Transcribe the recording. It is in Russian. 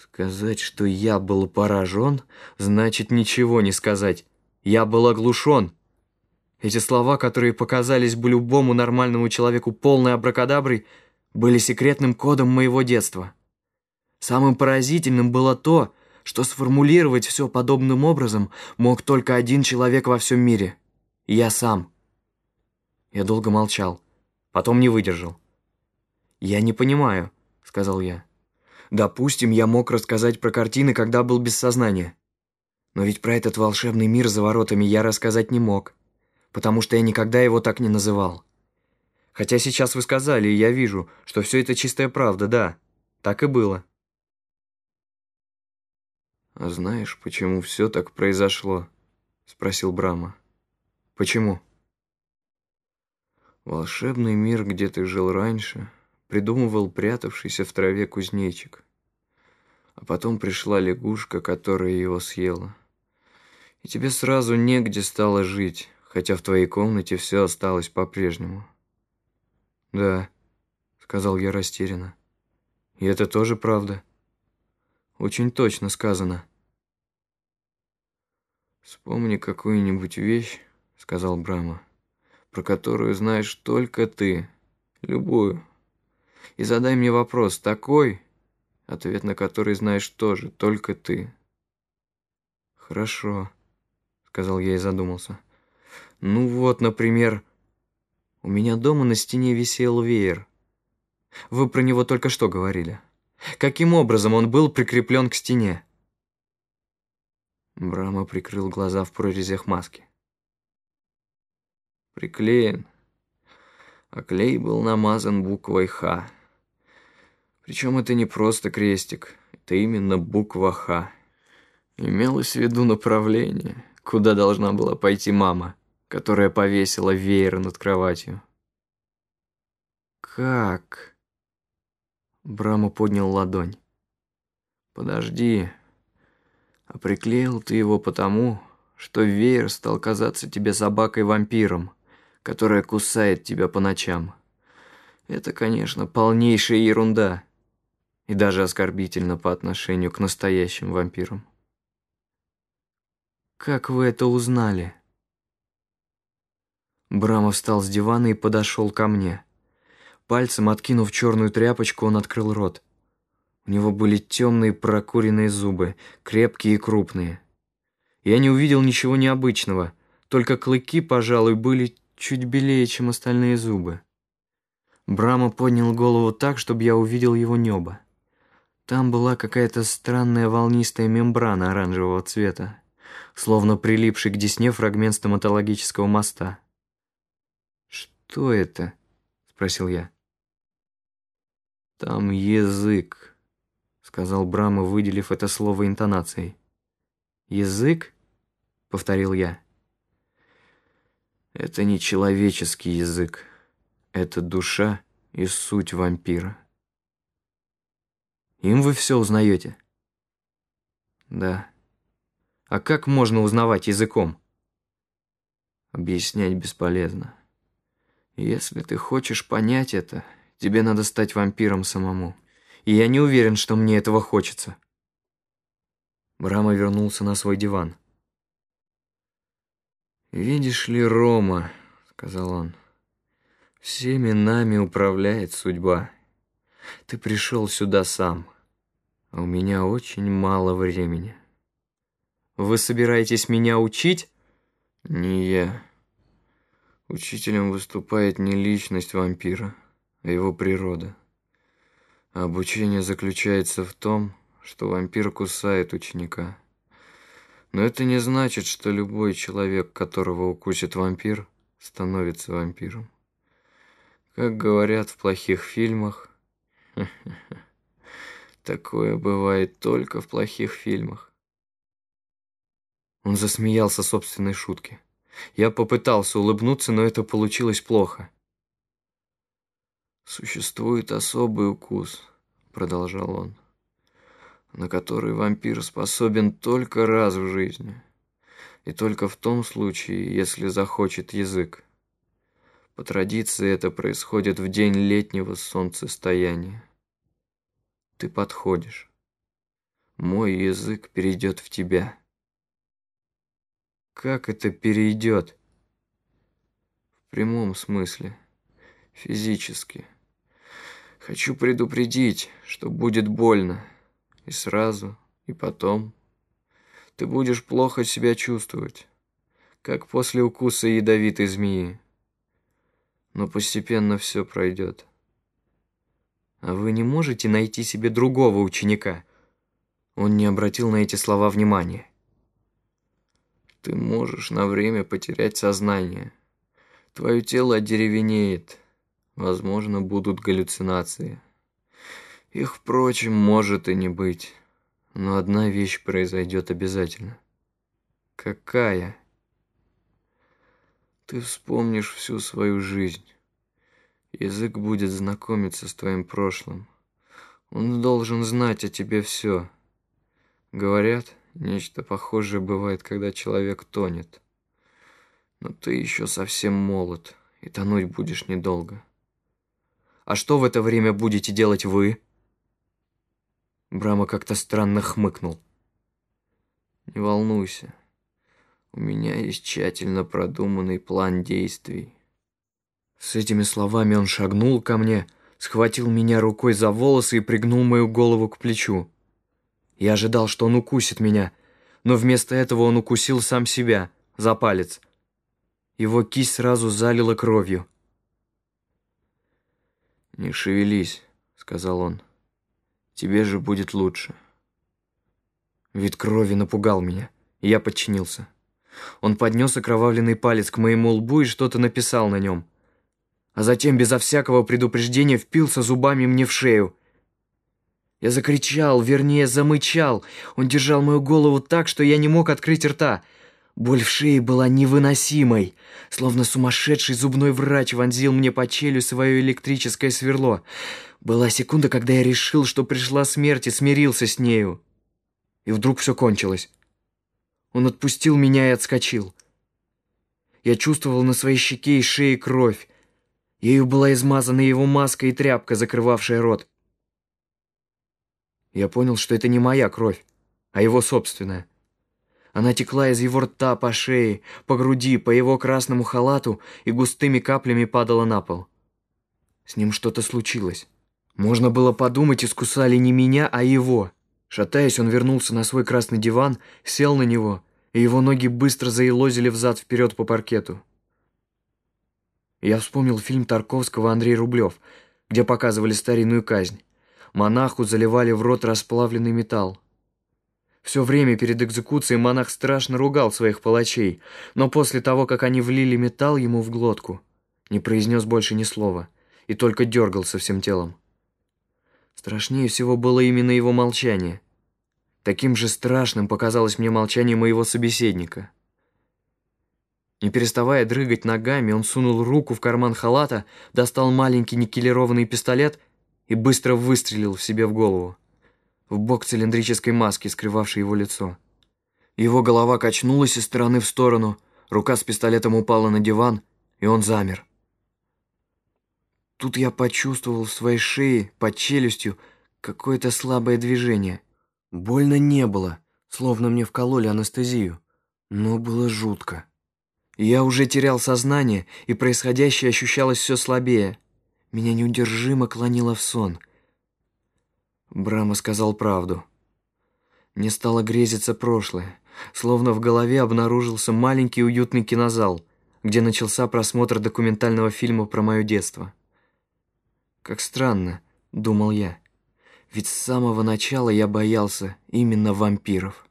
Сказать, что я был поражен, значит ничего не сказать. Я был оглушен. Эти слова, которые показались бы любому нормальному человеку полной абракадаброй, были секретным кодом моего детства. Самым поразительным было то, что сформулировать все подобным образом мог только один человек во всем мире. Я сам. Я долго молчал, потом не выдержал. «Я не понимаю», — сказал я. «Допустим, я мог рассказать про картины, когда был без сознания. Но ведь про этот волшебный мир за воротами я рассказать не мог, потому что я никогда его так не называл. Хотя сейчас вы сказали, и я вижу, что все это чистая правда, да, так и было». «А знаешь, почему все так произошло?» — спросил Брама. «Почему?» «Волшебный мир, где ты жил раньше, придумывал прятавшийся в траве кузнечик. А потом пришла лягушка, которая его съела. И тебе сразу негде стало жить, хотя в твоей комнате все осталось по-прежнему». «Да», — сказал я растерянно. «И это тоже правда?» Очень точно сказано. «Вспомни какую-нибудь вещь», — сказал Брама, «про которую знаешь только ты, любую. И задай мне вопрос такой, ответ на который знаешь тоже, только ты». «Хорошо», — сказал я и задумался. «Ну вот, например, у меня дома на стене висел веер. Вы про него только что говорили». Каким образом он был прикреплен к стене? Брама прикрыл глаза в прорезях маски. Приклеен. А клей был намазан буквой «Х». Причем это не просто крестик, это именно буква «Х». Имелось в виду направление, куда должна была пойти мама, которая повесила веер над кроватью. «Как?» Брама поднял ладонь. «Подожди. А приклеил ты его потому, что веер стал казаться тебе собакой-вампиром, которая кусает тебя по ночам. Это, конечно, полнейшая ерунда и даже оскорбительно по отношению к настоящим вампирам. «Как вы это узнали?» Брама встал с дивана и подошел ко мне. Пальцем откинув черную тряпочку, он открыл рот. У него были темные прокуренные зубы, крепкие и крупные. Я не увидел ничего необычного, только клыки, пожалуй, были чуть белее, чем остальные зубы. Брама поднял голову так, чтобы я увидел его небо. Там была какая-то странная волнистая мембрана оранжевого цвета, словно прилипший к десне фрагмент стоматологического моста. «Что это?» — спросил я. «Там язык», — сказал Брама, выделив это слово интонацией. «Язык?» — повторил я. «Это не человеческий язык. Это душа и суть вампира». «Им вы все узнаете?» «Да». «А как можно узнавать языком?» «Объяснять бесполезно. Если ты хочешь понять это...» Тебе надо стать вампиром самому. И я не уверен, что мне этого хочется. Брама вернулся на свой диван. «Видишь ли, Рома», — сказал он, — «всеми нами управляет судьба. Ты пришел сюда сам, а у меня очень мало времени». «Вы собираетесь меня учить?» «Не я. Учителем выступает не личность вампира» его природа. обучение заключается в том, что вампир кусает ученика. Но это не значит, что любой человек, которого укусит вампир, становится вампиром. Как говорят в плохих фильмах, такое бывает только в плохих фильмах. Он засмеялся собственной шутке. Я попытался улыбнуться, но это получилось плохо. «Существует особый укус», — продолжал он, «на который вампир способен только раз в жизни, и только в том случае, если захочет язык. По традиции это происходит в день летнего солнцестояния. Ты подходишь. мой язык перейдет в тебя. Как это перейдет? В прямом смысле, физически. Хочу предупредить, что будет больно. И сразу, и потом. Ты будешь плохо себя чувствовать, как после укуса ядовитой змеи. Но постепенно все пройдет. А вы не можете найти себе другого ученика? Он не обратил на эти слова внимания. Ты можешь на время потерять сознание. Твое тело одеревенеет. Возможно, будут галлюцинации. Их, впрочем, может и не быть. Но одна вещь произойдет обязательно. Какая? Ты вспомнишь всю свою жизнь. Язык будет знакомиться с твоим прошлым. Он должен знать о тебе все. Говорят, нечто похожее бывает, когда человек тонет. Но ты еще совсем молод, и тонуть будешь недолго. А что в это время будете делать вы? Брама как-то странно хмыкнул. Не волнуйся. У меня есть тщательно продуманный план действий. С этими словами он шагнул ко мне, схватил меня рукой за волосы и пригнул мою голову к плечу. Я ожидал, что он укусит меня, но вместо этого он укусил сам себя за палец. Его кисть сразу залила кровью. «Не шевелись», — сказал он. «Тебе же будет лучше». Вид крови напугал меня, и я подчинился. Он поднес окровавленный палец к моему лбу и что-то написал на нем. А затем безо всякого предупреждения впился зубами мне в шею. Я закричал, вернее, замычал. Он держал мою голову так, что я не мог открыть рта. Боль в шее была невыносимой. Словно сумасшедший зубной врач вонзил мне по челюсть свое электрическое сверло. Была секунда, когда я решил, что пришла смерть и смирился с нею. И вдруг все кончилось. Он отпустил меня и отскочил. Я чувствовал на своей щеке и шее кровь. Ею была измазана его маска и тряпка, закрывавшая рот. Я понял, что это не моя кровь, а его собственная. Она текла из его рта по шее, по груди, по его красному халату и густыми каплями падала на пол. С ним что-то случилось. Можно было подумать, искусали не меня, а его. Шатаясь, он вернулся на свой красный диван, сел на него, и его ноги быстро заелозили взад-вперед по паркету. Я вспомнил фильм Тарковского «Андрей Рублев», где показывали старинную казнь. Монаху заливали в рот расплавленный металл. Все время перед экзекуцией монах страшно ругал своих палачей, но после того, как они влили металл ему в глотку, не произнес больше ни слова и только дергался всем телом. Страшнее всего было именно его молчание. Таким же страшным показалось мне молчание моего собеседника. Не переставая дрыгать ногами, он сунул руку в карман халата, достал маленький никелированный пистолет — и быстро выстрелил в себе в голову, в бок цилиндрической маски, скрывавшей его лицо. Его голова качнулась из стороны в сторону, рука с пистолетом упала на диван, и он замер. Тут я почувствовал в своей шее, под челюстью, какое-то слабое движение. Больно не было, словно мне вкололи анестезию, но было жутко. Я уже терял сознание, и происходящее ощущалось все слабее – меня неудержимо клонило в сон. Брама сказал правду. Мне стало грезиться прошлое, словно в голове обнаружился маленький уютный кинозал, где начался просмотр документального фильма про мое детство. Как странно, думал я, ведь с самого начала я боялся именно вампиров.